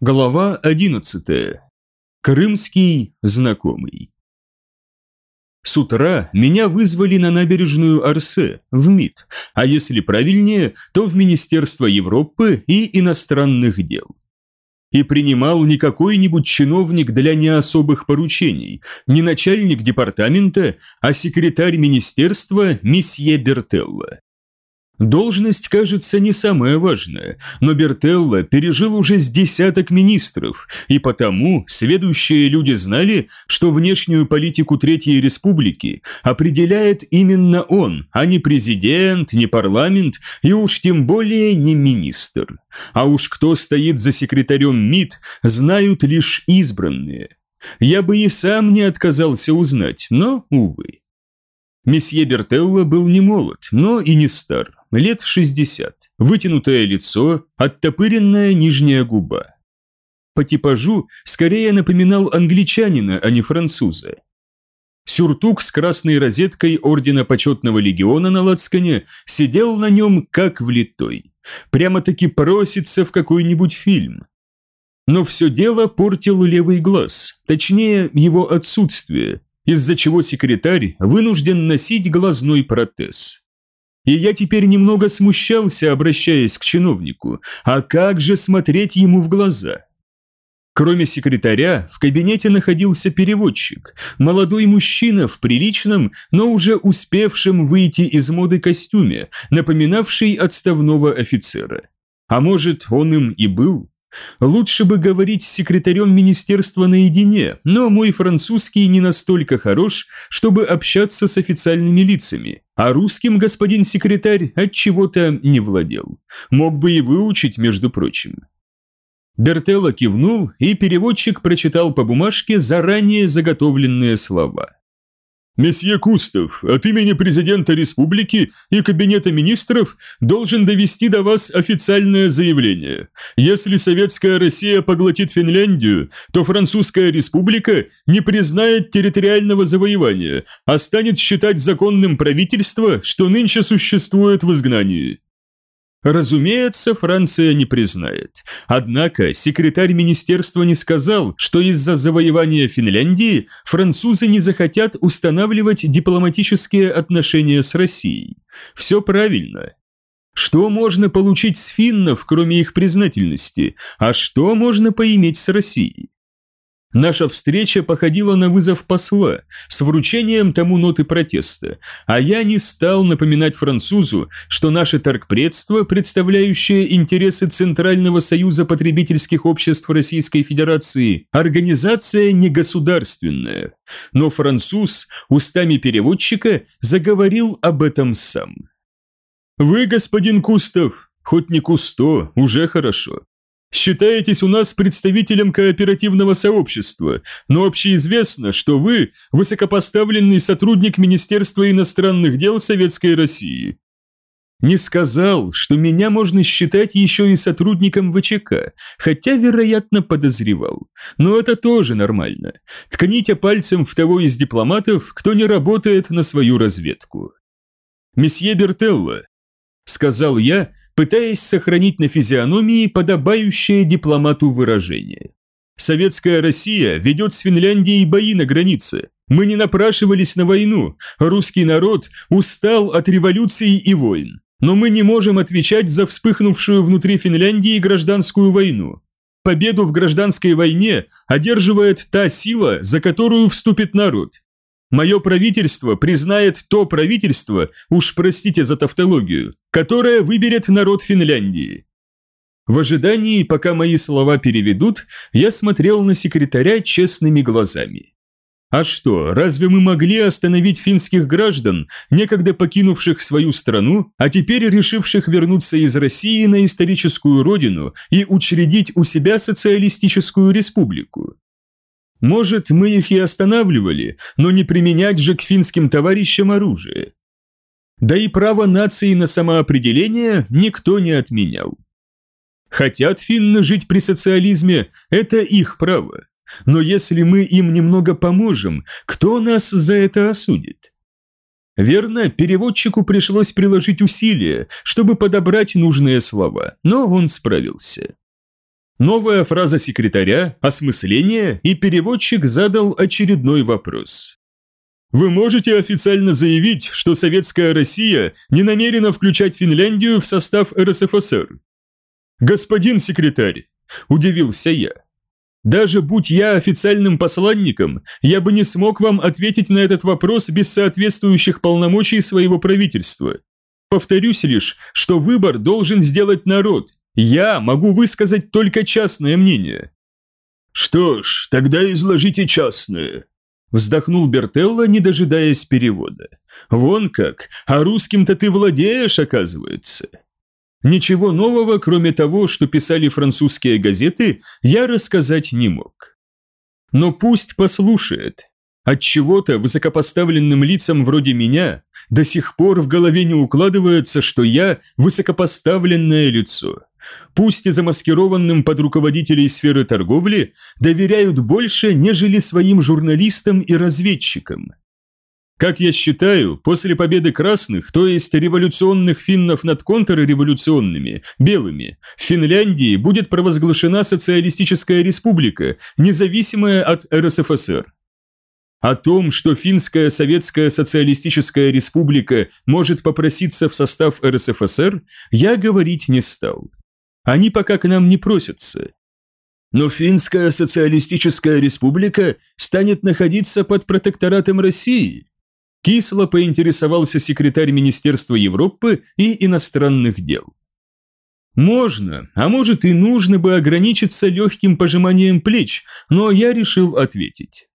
Глава 11. Крымский знакомый. С утра меня вызвали на набережную Арсе, в МИД, а если правильнее, то в Министерство Европы и иностранных дел. И принимал не какой-нибудь чиновник для неособых поручений, не начальник департамента, а секретарь министерства месье Бертелло. Должность, кажется, не самая важная, но Бертелло пережил уже с десяток министров, и потому сведущие люди знали, что внешнюю политику Третьей Республики определяет именно он, а не президент, не парламент и уж тем более не министр. А уж кто стоит за секретарем МИД, знают лишь избранные. Я бы и сам не отказался узнать, но, увы. Месье Бертелло был не молод, но и не стар лет в 60, вытянутое лицо, оттопыренная нижняя губа. По типажу скорее напоминал англичанина, а не француза. Сюртук с красной розеткой Ордена Почетного Легиона на лацкане сидел на нем как влитой. Прямо-таки просится в какой-нибудь фильм. Но все дело портил левый глаз, точнее его отсутствие, из-за чего секретарь вынужден носить глазной протез. И я теперь немного смущался, обращаясь к чиновнику. А как же смотреть ему в глаза? Кроме секретаря, в кабинете находился переводчик, молодой мужчина в приличном, но уже успевшем выйти из моды костюме, напоминавший отставного офицера. А может, он им и был? Лучше бы говорить с секретарем министерства наедине, но мой французский не настолько хорош, чтобы общаться с официальными лицами, а русским господин секретарь от чего-то не владел. Мог бы и выучить, между прочим. Бертелло кивнул, и переводчик прочитал по бумажке заранее заготовленные слова. Месье Кустов, от имени президента республики и кабинета министров должен довести до вас официальное заявление. Если советская Россия поглотит Финляндию, то французская республика не признает территориального завоевания, а станет считать законным правительство, что нынче существует в изгнании. Разумеется, Франция не признает. Однако секретарь министерства не сказал, что из-за завоевания Финляндии французы не захотят устанавливать дипломатические отношения с Россией. Все правильно. Что можно получить с финнов, кроме их признательности, а что можно поиметь с Россией? Наша встреча походила на вызов посла с вручением тому ноты протеста, а я не стал напоминать французу, что наше торгпредство, представляющее интересы Центрального союза потребительских обществ Российской Федерации, организация негосударственная. Но француз устами переводчика заговорил об этом сам. «Вы, господин Кустов, хоть не Кусто, уже хорошо. Считаетесь у нас представителем кооперативного сообщества, но общеизвестно, что вы высокопоставленный сотрудник Министерства иностранных дел Советской России. Не сказал, что меня можно считать еще и сотрудником ВЧК, хотя, вероятно, подозревал. Но это тоже нормально. Ткните пальцем в того из дипломатов, кто не работает на свою разведку. Месье Бертелло, сказал я, пытаясь сохранить на физиономии подобающее дипломату выражение. Советская Россия ведет с Финляндией бои на границе. Мы не напрашивались на войну. Русский народ устал от революций и войн. Но мы не можем отвечать за вспыхнувшую внутри Финляндии гражданскую войну. Победу в гражданской войне одерживает та сила, за которую вступит народ. Мое правительство признает то правительство, уж простите за тавтологию, которое выберет народ Финляндии. В ожидании, пока мои слова переведут, я смотрел на секретаря честными глазами. А что, разве мы могли остановить финских граждан, некогда покинувших свою страну, а теперь решивших вернуться из России на историческую родину и учредить у себя социалистическую республику? Может, мы их и останавливали, но не применять же к финским товарищам оружие. Да и право нации на самоопределение никто не отменял. Хотят финны жить при социализме, это их право. Но если мы им немного поможем, кто нас за это осудит? Верно, переводчику пришлось приложить усилия, чтобы подобрать нужные слова, но он справился. Новая фраза секретаря, осмысление, и переводчик задал очередной вопрос. Вы можете официально заявить, что Советская Россия не намерена включать Финляндию в состав РСФСР? Господин секретарь, удивился я. Даже будь я официальным посланником, я бы не смог вам ответить на этот вопрос без соответствующих полномочий своего правительства. Повторюсь лишь, что выбор должен сделать народ. Я могу высказать только частное мнение. Что ж, тогда изложите частное, Вздохнул Бертелло, не дожидаясь перевода. «Вон как! А русским-то ты владеешь, оказывается!» Ничего нового, кроме того, что писали французские газеты, я рассказать не мог. Но пусть послушает. От чего-то высокопоставленным лицам вроде меня до сих пор в голове не укладывается, что я высокопоставленное лицо. Пусть и замаскированным под руководителей сферы торговли доверяют больше, нежели своим журналистам и разведчикам. Как я считаю, после победы красных, то есть революционных финнов над контрреволюционными, белыми, в Финляндии будет провозглашена социалистическая республика, независимая от РСФСР. О том, что Финская Советская Социалистическая Республика может попроситься в состав РСФСР, я говорить не стал. Они пока к нам не просятся. Но Финская Социалистическая Республика станет находиться под протекторатом России, Кисло поинтересовался секретарь Министерства Европы и иностранных дел. Можно, а может и нужно бы ограничиться легким пожиманием плеч, но я решил ответить.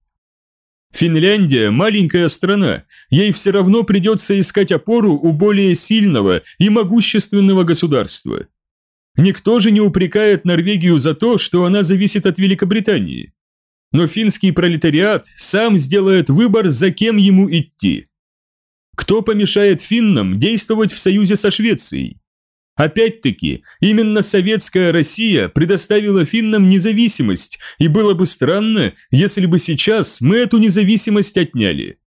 Финляндия – маленькая страна, ей все равно придется искать опору у более сильного и могущественного государства. Никто же не упрекает Норвегию за то, что она зависит от Великобритании но финский пролетариат сам сделает выбор, за кем ему идти. Кто помешает финнам действовать в союзе со Швецией? Опять-таки, именно советская Россия предоставила финнам независимость, и было бы странно, если бы сейчас мы эту независимость отняли.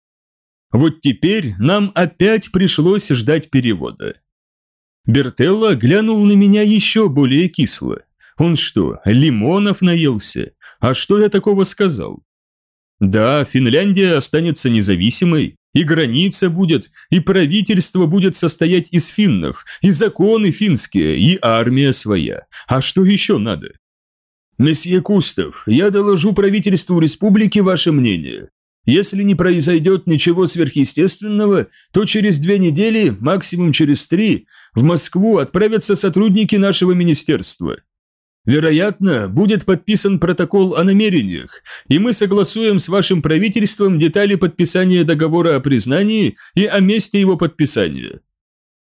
Вот теперь нам опять пришлось ждать перевода. Бертелло глянул на меня еще более кисло. Он что, лимонов наелся? А что я такого сказал? Да, Финляндия останется независимой, и граница будет, и правительство будет состоять из финнов, и законы финские, и армия своя. А что еще надо? Месье Кустов, я доложу правительству республики ваше мнение. Если не произойдет ничего сверхъестественного, то через две недели, максимум через три, в Москву отправятся сотрудники нашего министерства. Вероятно, будет подписан протокол о намерениях, и мы согласуем с вашим правительством детали подписания договора о признании и о месте его подписания.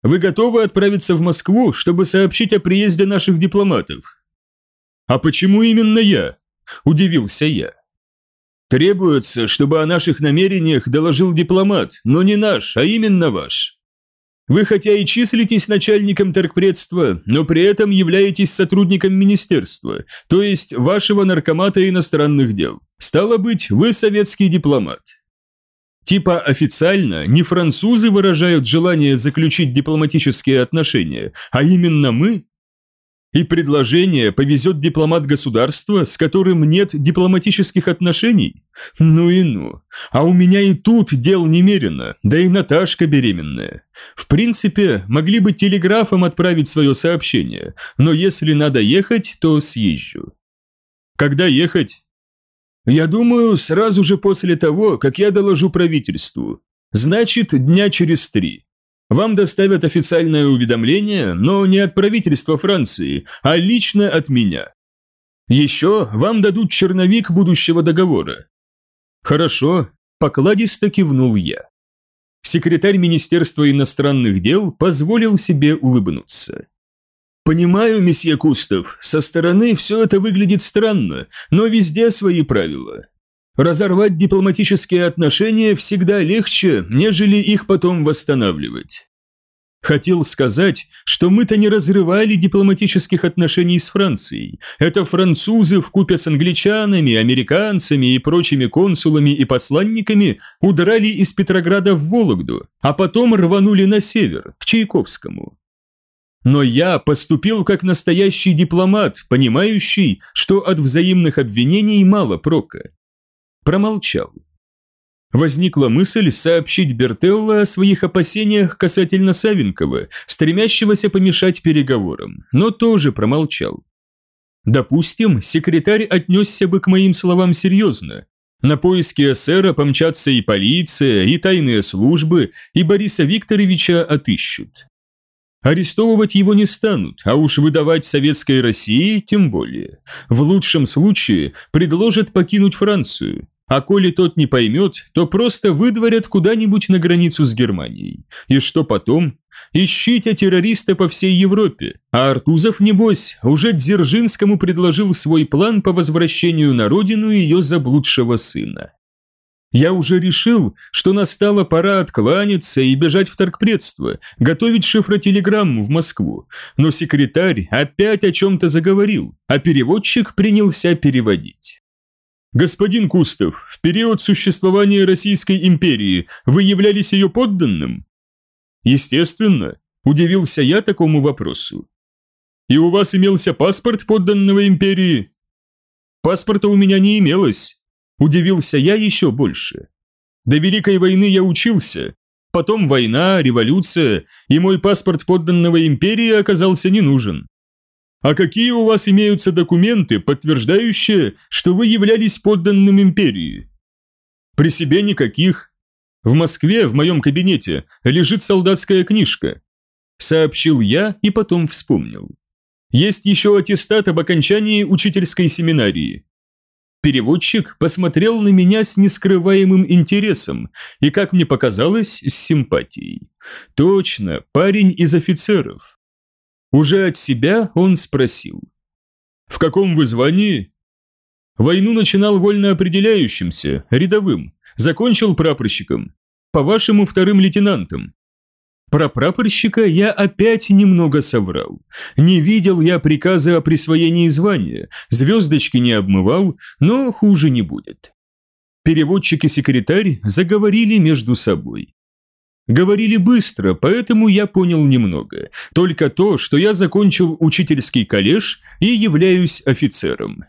Вы готовы отправиться в Москву, чтобы сообщить о приезде наших дипломатов? А почему именно я? Удивился я. Требуется, чтобы о наших намерениях доложил дипломат, но не наш, а именно ваш. Вы хотя и числитесь начальником торгпредства, но при этом являетесь сотрудником министерства, то есть вашего наркомата иностранных дел. Стало быть, вы советский дипломат. Типа официально не французы выражают желание заключить дипломатические отношения, а именно мы, и предложение повезет дипломат государства, с которым нет дипломатических отношений? Ну и ну. А у меня и тут дел немерено, да и Наташка беременная. В принципе, могли бы телеграфом отправить свое сообщение, но если надо ехать, то съезжу. Когда ехать? Я думаю, сразу же после того, как я доложу правительству. Значит, дня через три. Вам доставят официальное уведомление, но не от правительства Франции, а лично от меня. Еще вам дадут черновик будущего договора. Хорошо, покладисто кивнул я. Секретарь Министерства иностранных дел позволил себе улыбнуться. «Понимаю, месье Кустов, со стороны все это выглядит странно, но везде свои правила. Разорвать дипломатические отношения всегда легче, нежели их потом восстанавливать. Хотел сказать, что мы-то не разрывали дипломатических отношений с Францией. Это французы вкупе с англичанами, американцами и прочими консулами и посланниками удрали из Петрограда в Вологду, а потом рванули на север, к Чайковскому. Но я поступил как настоящий дипломат, понимающий, что от взаимных обвинений мало прока. Промолчал. Возникла мысль сообщить Бертелло о своих опасениях касательно Савенкова, стремящегося помешать переговорам, но тоже промолчал. Допустим, секретарь отнесся бы к моим словам серьезно. На поиски эсера помчатся и полиция, и тайные службы, и Бориса Викторовича отыщут. Арестовывать его не станут, а уж выдавать советской России тем более. В лучшем случае предложат покинуть Францию, а коли тот не поймет, то просто выдворят куда-нибудь на границу с Германией. И что потом? Ищите террориста по всей Европе. А Артузов, небось, уже Дзержинскому предложил свой план по возвращению на родину ее заблудшего сына. Я уже решил, что настала пора откланяться и бежать в торгпредство, готовить шифротелеграмму в Москву, но секретарь опять о чем-то заговорил, а переводчик принялся переводить. «Господин Кустов, в период существования Российской империи вы являлись ее подданным?» «Естественно», – удивился я такому вопросу. «И у вас имелся паспорт подданного империи?» «Паспорта у меня не имелось», – удивился я еще больше. «До Великой войны я учился, потом война, революция, и мой паспорт подданного империи оказался не нужен. А какие у вас имеются документы, подтверждающие, что вы являлись подданным империи? При себе никаких. В Москве, в моем кабинете, лежит солдатская книжка. Сообщил я и потом вспомнил. Есть еще аттестат об окончании учительской семинарии. Переводчик посмотрел на меня с нескрываемым интересом и, как мне показалось, с симпатией. Точно, парень из офицеров. Уже от себя он спросил. «В каком вы звании?» «Войну начинал вольно определяющимся, рядовым, закончил прапорщиком, по-вашему вторым лейтенантом». Про прапорщика я опять немного соврал. Не видел я приказа о присвоении звания, звездочки не обмывал, но хуже не будет. Переводчик и секретарь заговорили между собой. Говорили быстро, поэтому я понял немного. Только то, что я закончил учительский коллеж и являюсь офицером.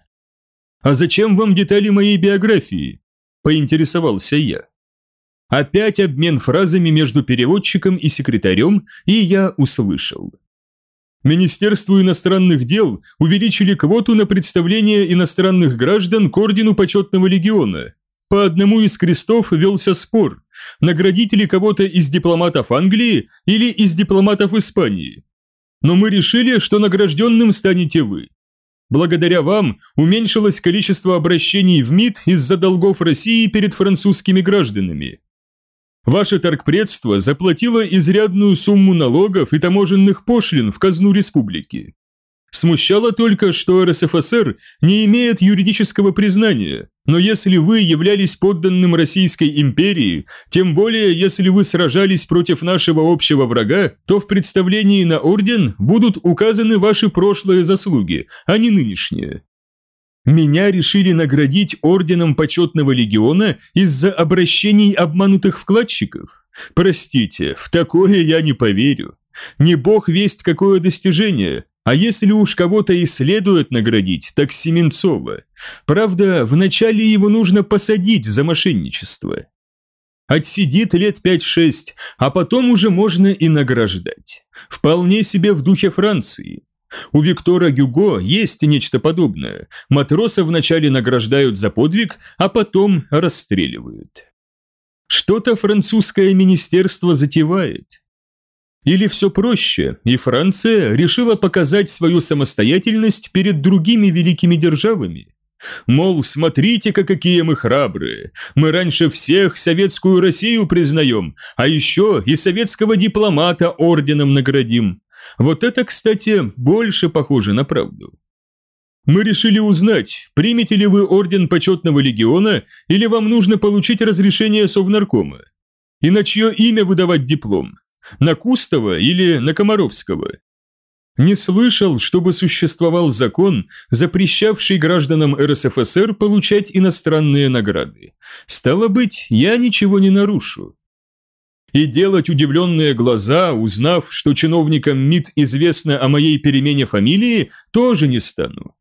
«А зачем вам детали моей биографии?» – поинтересовался я. Опять обмен фразами между переводчиком и секретарем, и я услышал. Министерству иностранных дел увеличили квоту на представление иностранных граждан к ордену почетного легиона. По одному из крестов велся спор, наградить ли кого-то из дипломатов Англии или из дипломатов Испании. Но мы решили, что награжденным станете вы. Благодаря вам уменьшилось количество обращений в МИД из-за долгов России перед французскими гражданами. Ваше торгпредство заплатило изрядную сумму налогов и таможенных пошлин в казну республики. Смущало только, что РСФСР не имеет юридического признания, но если вы являлись подданным Российской империи, тем более если вы сражались против нашего общего врага, то в представлении на орден будут указаны ваши прошлые заслуги, а не нынешние. Меня решили наградить орденом почетного легиона из-за обращений обманутых вкладчиков? Простите, в такое я не поверю. Не бог весть какое достижение, а если уж кого-то и следует наградить, так Семенцова. Правда, вначале его нужно посадить за мошенничество. Отсидит лет 5-6, а потом уже можно и награждать. Вполне себе в духе Франции. У Виктора Гюго есть нечто подобное. Матроса вначале награждают за подвиг, а потом расстреливают. Что-то французское министерство затевает. Или все проще, и Франция решила показать свою самостоятельность перед другими великими державами? Мол, смотрите-ка, какие мы храбрые. Мы раньше всех советскую Россию признаем, а еще и советского дипломата орденом наградим. Вот это, кстати, больше похоже на правду. Мы решили узнать, примете ли вы орден почетного легиона или вам нужно получить разрешение Совнаркома. И на чье имя выдавать диплом? На Кустова или на Комаровского? Не слышал, чтобы существовал закон, запрещавший гражданам РСФСР получать иностранные награды. Стало быть, я ничего не нарушу. И делать удивленные глаза, узнав, что чиновникам МИД известно о моей перемене фамилии, тоже не стану.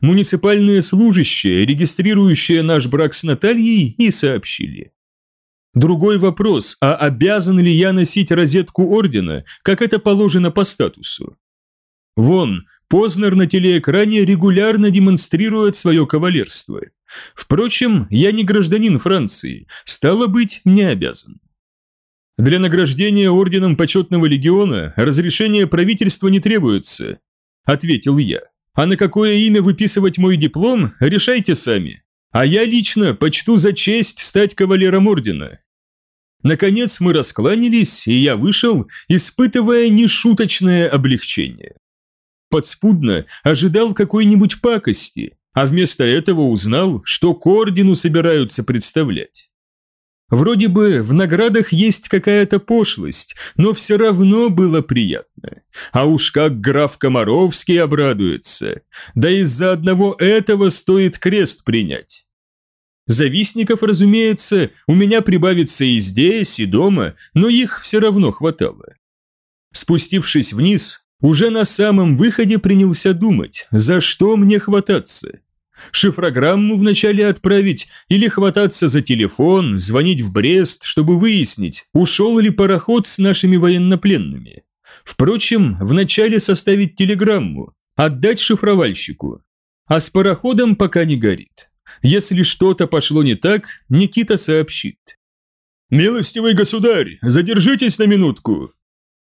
Муниципальные служащие, регистрирующие наш брак с Натальей, и сообщили. Другой вопрос, а обязан ли я носить розетку ордена, как это положено по статусу? Вон, Познер на телеэкране регулярно демонстрирует свое кавалерство. Впрочем, я не гражданин Франции, стало быть, не обязан. Для награждения орденом почетного легиона разрешение правительства не требуется, ответил я. А на какое имя выписывать мой диплом, решайте сами. А я лично почту за честь стать кавалером ордена. Наконец мы раскланялись, и я вышел, испытывая нешуточное облегчение. Подспудно ожидал какой-нибудь пакости, а вместо этого узнал, что к ордену собираются представлять. Вроде бы в наградах есть какая-то пошлость, но все равно было приятно. А уж как граф Комаровский обрадуется. Да из-за одного этого стоит крест принять. Завистников, разумеется, у меня прибавится и здесь, и дома, но их все равно хватало. Спустившись вниз, уже на самом выходе принялся думать, за что мне хвататься. Шифрограмму вначале отправить или хвататься за телефон, звонить в Брест, чтобы выяснить, ушел ли пароход с нашими военнопленными. Впрочем, вначале составить телеграмму, отдать шифровальщику. А с пароходом пока не горит. Если что-то пошло не так, Никита сообщит. «Милостивый государь, задержитесь на минутку!»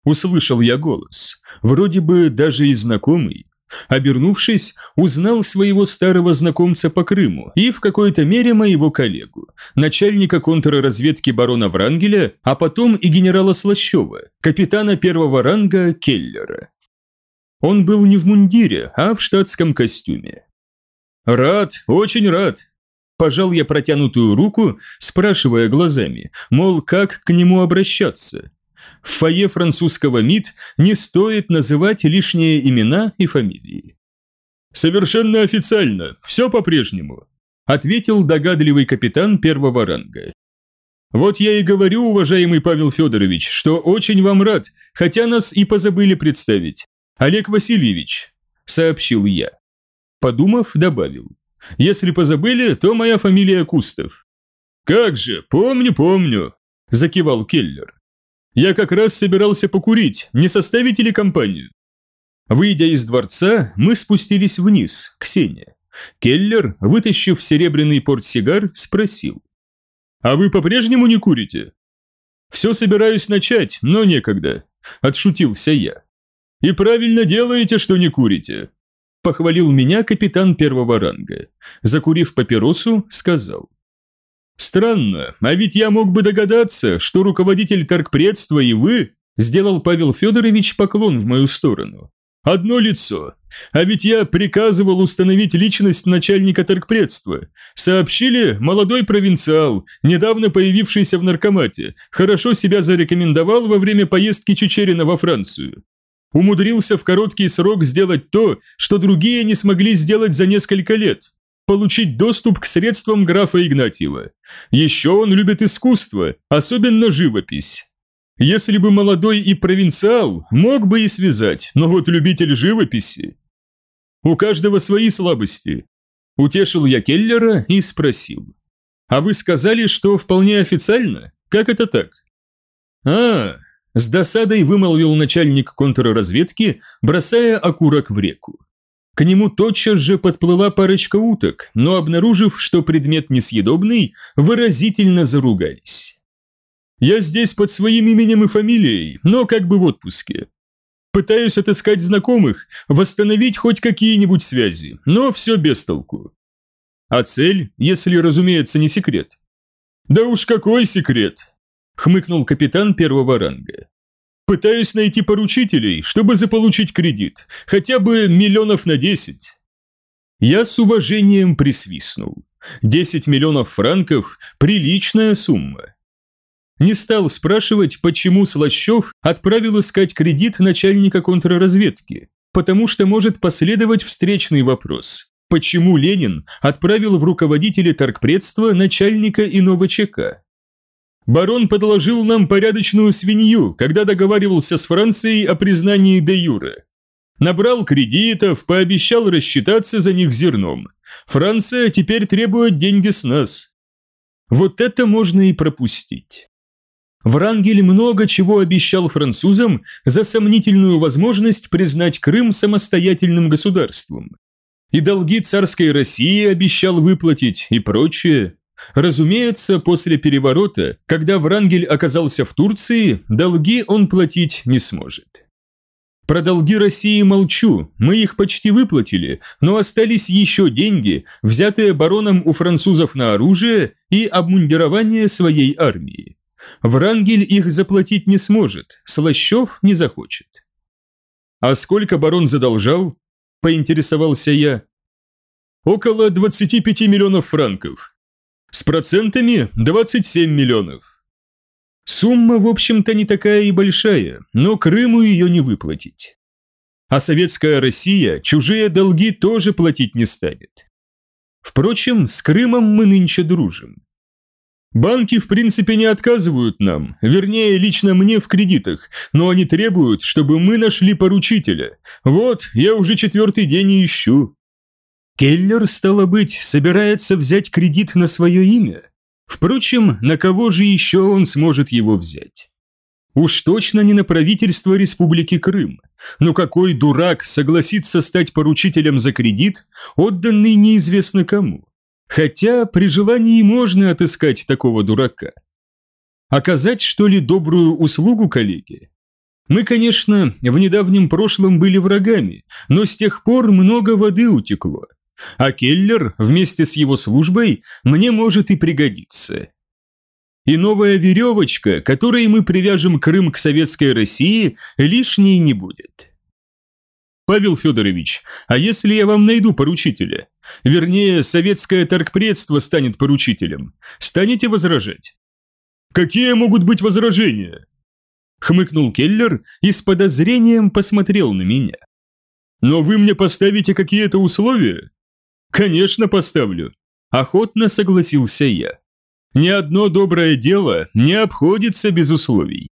Услышал я голос, вроде бы даже и знакомый. Обернувшись, узнал своего старого знакомца по Крыму и в какой-то мере моего коллегу, начальника контрразведки барона Врангеля, а потом и генерала Слащева, капитана первого ранга Келлера. Он был не в мундире, а в штатском костюме. «Рад, очень рад!» Пожал я протянутую руку, спрашивая глазами, мол, как к нему обращаться. В фойе французского МИД не стоит называть лишние имена и фамилии. «Совершенно официально, все по-прежнему», ответил догадливый капитан первого ранга. «Вот я и говорю, уважаемый Павел Федорович, что очень вам рад, хотя нас и позабыли представить. Олег Васильевич», – сообщил я. Подумав, добавил. «Если позабыли, то моя фамилия Кустов». «Как же, помню, помню», – закивал Келлер. «Я как раз собирался покурить, не составите ли компанию?» Выйдя из дворца, мы спустились вниз, к Сене. Келлер, вытащив серебряный портсигар, спросил. «А вы по-прежнему не курите?» «Все собираюсь начать, но некогда», – отшутился я. «И правильно делаете, что не курите похвалил меня капитан первого ранга. Закурив папиросу, сказал. «Странно, а ведь я мог бы догадаться, что руководитель торгпредства и вы...» Сделал Павел Федорович поклон в мою сторону. «Одно лицо. А ведь я приказывал установить личность начальника торгпредства. Сообщили, молодой провинциал, недавно появившийся в наркомате, хорошо себя зарекомендовал во время поездки Чечерина во Францию умудрился в короткий срок сделать то, что другие не смогли сделать за несколько лет – получить доступ к средствам графа Игнатьева. Еще он любит искусство, особенно живопись. Если бы молодой и провинциал, мог бы и связать, но вот любитель живописи. У каждого свои слабости. Утешил я Келлера и спросил. А вы сказали, что вполне официально? Как это так? А, с досадой вымолвил начальник контрразведки, бросая окурок в реку. К нему тотчас же подплыла парочка уток, но обнаружив, что предмет несъедобный, выразительно заругались. «Я здесь под своим именем и фамилией, но как бы в отпуске. Пытаюсь отыскать знакомых, восстановить хоть какие-нибудь связи, но все без толку. А цель, если, разумеется, не секрет. Да уж какой секрет, хмыкнул капитан первого ранга. Пытаюсь найти поручителей, чтобы заполучить кредит, хотя бы миллионов на десять. Я с уважением присвистнул. Десять миллионов франков – приличная сумма. Не стал спрашивать, почему Слащев отправил искать кредит начальника контрразведки, потому что может последовать встречный вопрос. Почему Ленин отправил в руководители торгпредства начальника иного ЧК? Барон подложил нам порядочную свинью, когда договаривался с Францией о признании де юре. Набрал кредитов, пообещал рассчитаться за них зерном. Франция теперь требует деньги с нас. Вот это можно и пропустить. Врангель много чего обещал французам за сомнительную возможность признать Крым самостоятельным государством. И долги царской России обещал выплатить и прочее. Разумеется, после переворота, когда Врангель оказался в Турции, долги он платить не сможет. Про долги России молчу, мы их почти выплатили, но остались еще деньги, взятые бароном у французов на оружие и обмундирование своей армии. Врангель их заплатить не сможет, Слащев не захочет. «А сколько барон задолжал?» – поинтересовался я. «Около 25 миллионов франков. С процентами 27 миллионов. Сумма, в общем-то, не такая и большая, но Крыму ее не выплатить. А советская Россия чужие долги тоже платить не станет. Впрочем, с Крымом мы нынче дружим. Банки, в принципе, не отказывают нам, вернее, лично мне в кредитах, но они требуют, чтобы мы нашли поручителя. Вот, я уже четвертый день и ищу. Келлер, стало быть, собирается взять кредит на свое имя? Впрочем, на кого же еще он сможет его взять? Уж точно не на правительство Республики Крым. Но какой дурак согласится стать поручителем за кредит, отданный неизвестно кому? Хотя при желании можно отыскать такого дурака. Оказать, что ли, добрую услугу коллеге? Мы, конечно, в недавнем прошлом были врагами, но с тех пор много воды утекло. А Келлер вместе с его службой мне может и пригодиться. И новая веревочка, которой мы привяжем Крым к советской России, лишней не будет. Павел Федорович, а если я вам найду поручителя? Вернее, советское торгпредство станет поручителем. Станете возражать? Какие могут быть возражения? Хмыкнул Келлер и с подозрением посмотрел на меня. Но вы мне поставите какие-то условия? «Конечно поставлю», – охотно согласился я. «Ни одно доброе дело не обходится без условий».